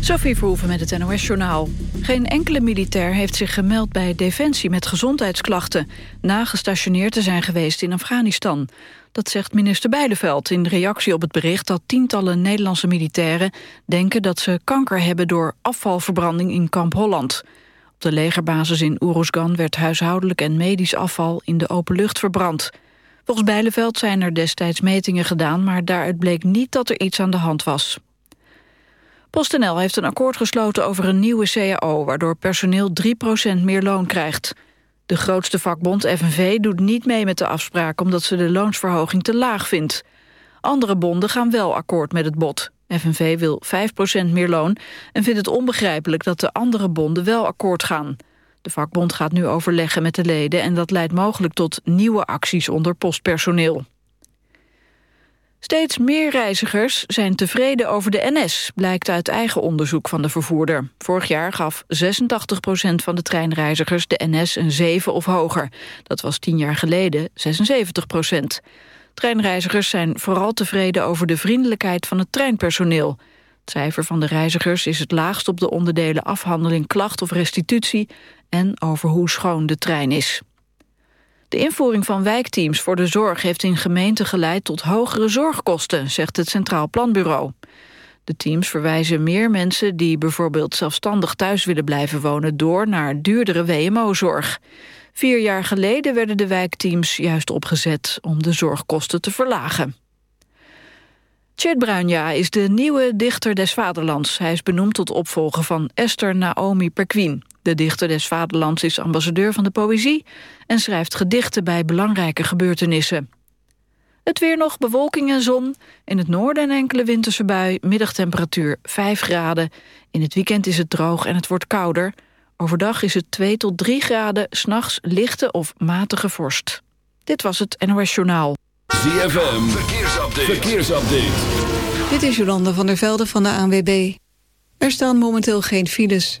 Sophie Verhoeven met het NOS-journaal. Geen enkele militair heeft zich gemeld bij Defensie met gezondheidsklachten... na gestationeerd te zijn geweest in Afghanistan. Dat zegt minister Beideveld in reactie op het bericht... dat tientallen Nederlandse militairen denken dat ze kanker hebben... door afvalverbranding in Kamp Holland. Op de legerbasis in Oeruzgan werd huishoudelijk en medisch afval... in de open lucht verbrand... Volgens Bijleveld zijn er destijds metingen gedaan... maar daaruit bleek niet dat er iets aan de hand was. PostNL heeft een akkoord gesloten over een nieuwe CAO... waardoor personeel 3% meer loon krijgt. De grootste vakbond FNV doet niet mee met de afspraak... omdat ze de loonsverhoging te laag vindt. Andere bonden gaan wel akkoord met het bod. FNV wil 5% meer loon en vindt het onbegrijpelijk... dat de andere bonden wel akkoord gaan. De vakbond gaat nu overleggen met de leden... en dat leidt mogelijk tot nieuwe acties onder postpersoneel. Steeds meer reizigers zijn tevreden over de NS, blijkt uit eigen onderzoek van de vervoerder. Vorig jaar gaf 86% van de treinreizigers de NS een 7 of hoger. Dat was tien jaar geleden 76% Treinreizigers zijn vooral tevreden over de vriendelijkheid van het treinpersoneel. Het cijfer van de reizigers is het laagst op de onderdelen afhandeling klacht of restitutie en over hoe schoon de trein is. De invoering van wijkteams voor de zorg heeft in gemeenten geleid tot hogere zorgkosten, zegt het Centraal Planbureau. De teams verwijzen meer mensen die bijvoorbeeld zelfstandig thuis willen blijven wonen door naar duurdere WMO-zorg. Vier jaar geleden werden de wijkteams juist opgezet om de zorgkosten te verlagen. Chet Bruinja is de nieuwe dichter des vaderlands. Hij is benoemd tot opvolger van Esther Naomi Perquin. De dichter des vaderlands is ambassadeur van de poëzie... en schrijft gedichten bij belangrijke gebeurtenissen. Het weer nog, bewolking en zon. In het noorden een enkele winterse bui, middagtemperatuur 5 graden. In het weekend is het droog en het wordt kouder. Overdag is het 2 tot 3 graden, s'nachts lichte of matige vorst. Dit was het NOS Journaal. ZFM, verkeersupdate. verkeersupdate. Dit is Jolanda van der Velde van de ANWB. Er staan momenteel geen files.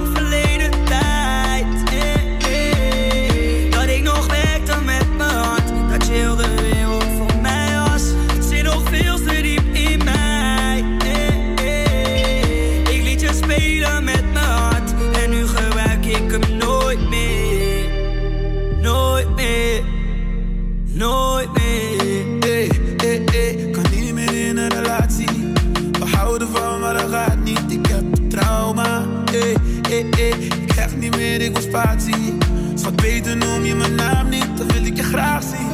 Schat, beter noem je mijn naam niet, dan wil ik je graag zien.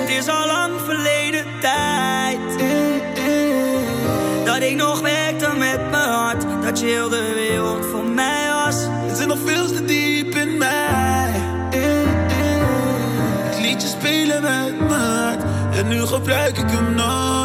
Het is al lang verleden tijd. Dat ik nog werkte met mijn hart. Dat je heel de wereld voor mij was. Het zit nog veel te diep in mij. Het liedje spelen met mijn hart. En nu gebruik ik hem nog.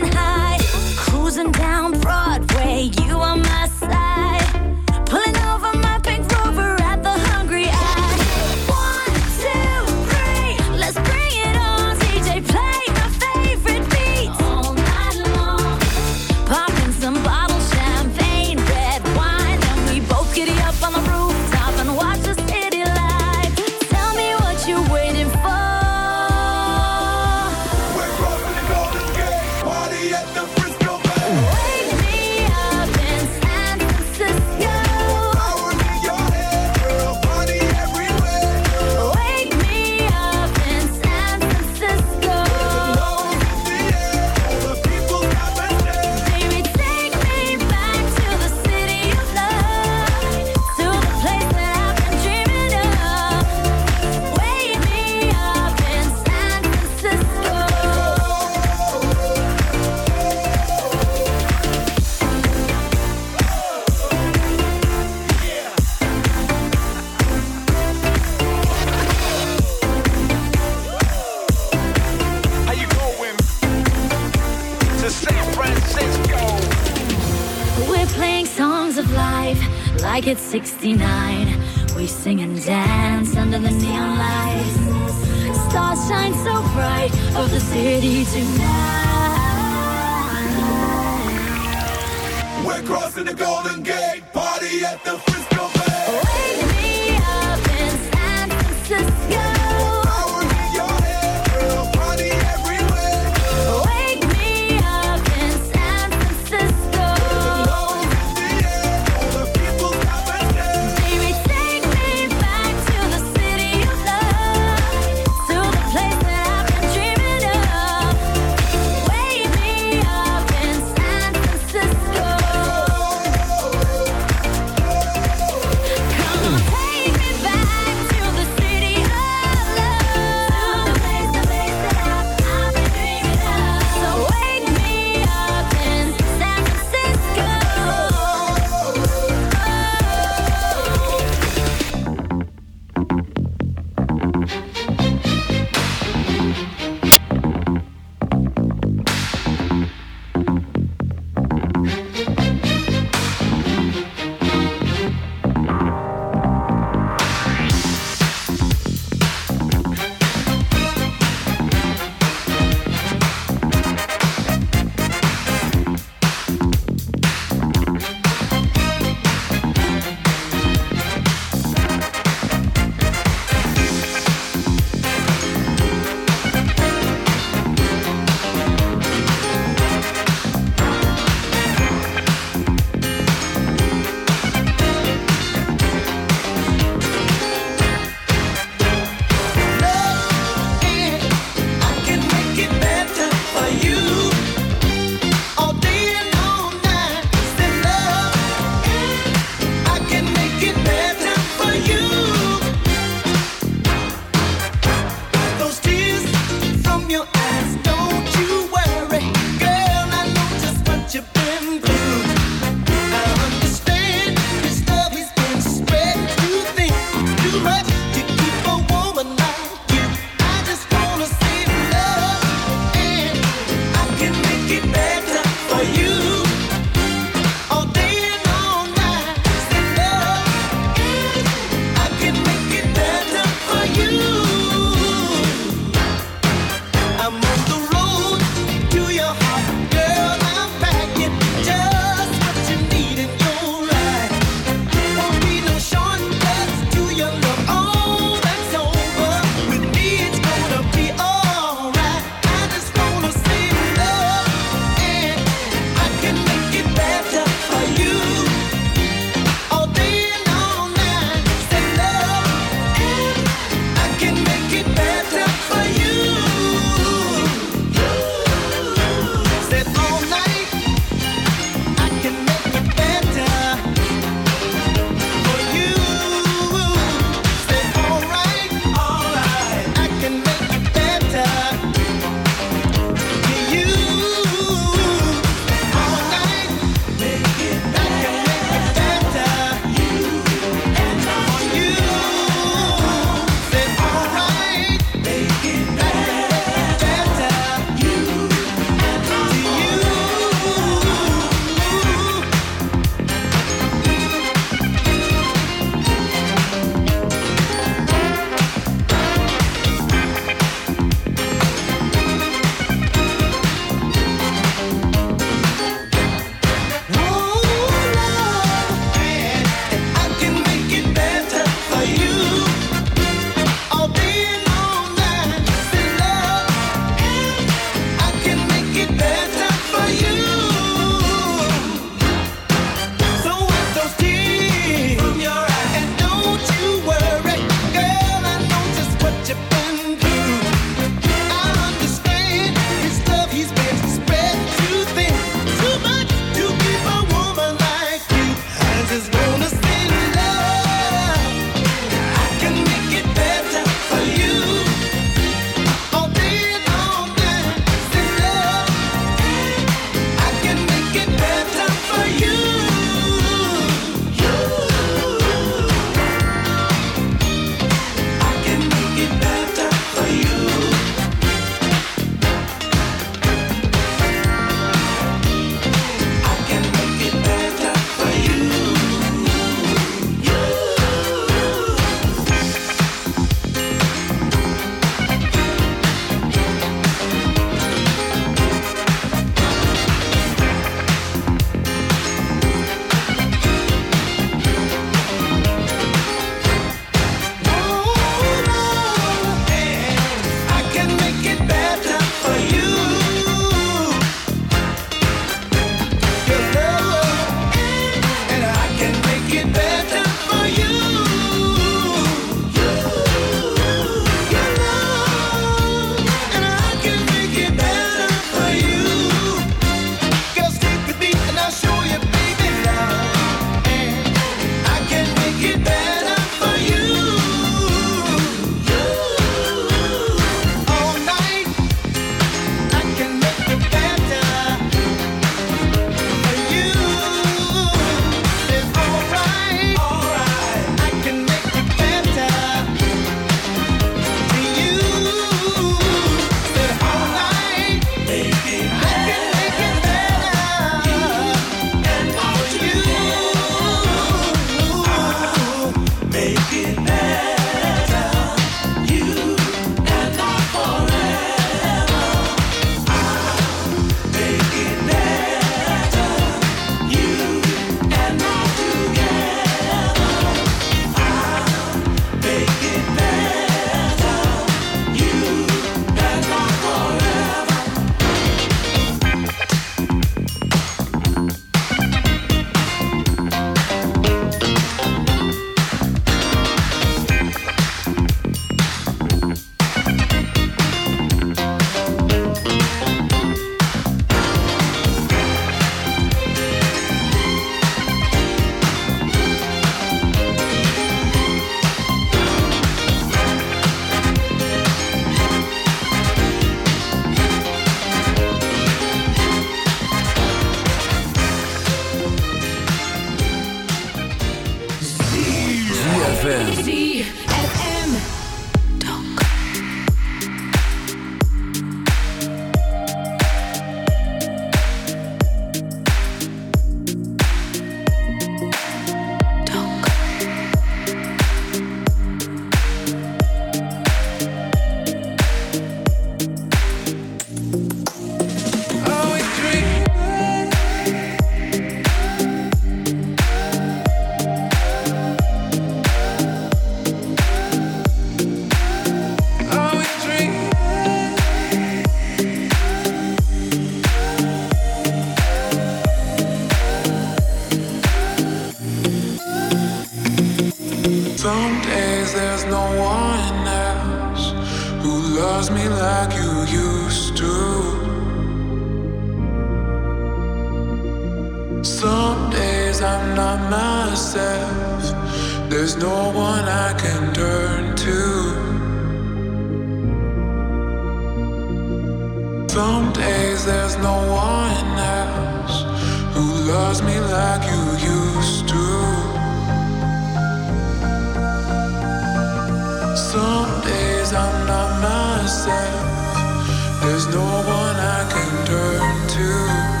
There's no one I can turn to.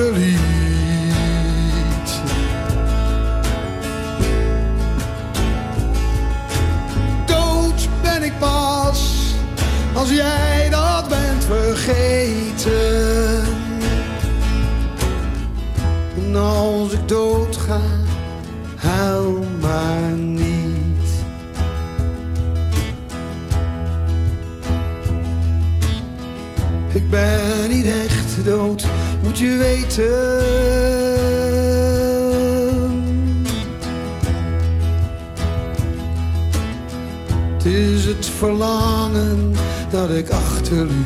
bitterly je weten. Het is het verlangen dat ik achterliet.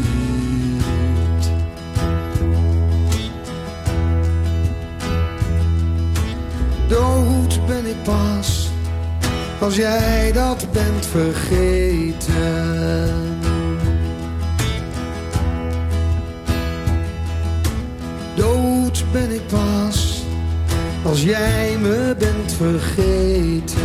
Dood ben ik pas als jij dat bent vergeten. als jij me bent vergeten.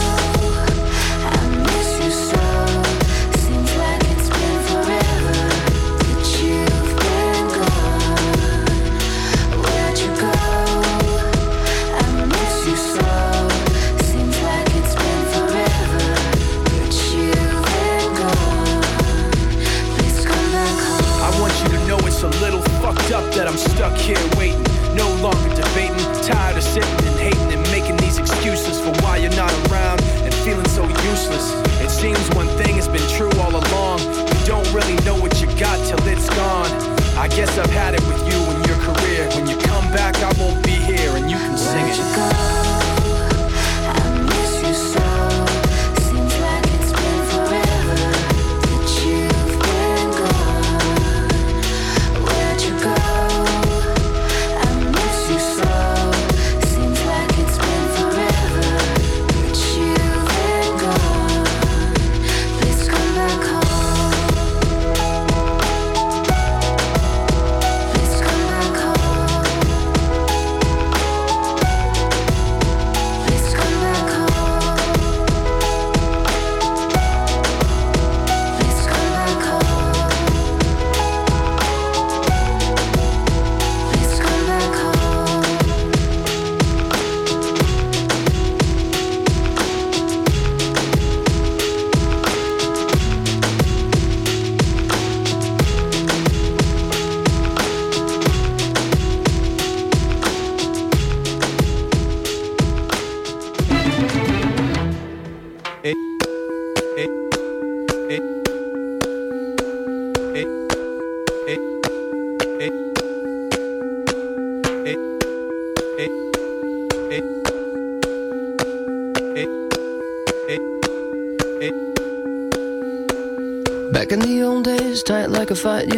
I've had it with you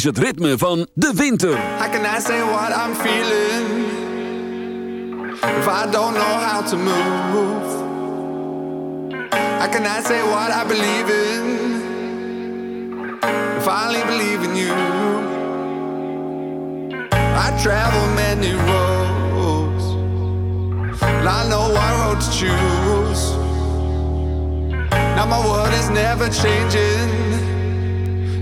Is het ritme van de winter. How can I say what I'm feeling if I don't know how to move? How can I say what I believe in if I only believe in you? I travel many roads, and I know what road to choose. Now my world is never changing.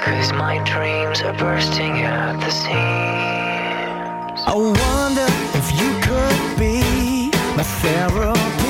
Cause my dreams are bursting at the seams. I wonder if you could be my therapist.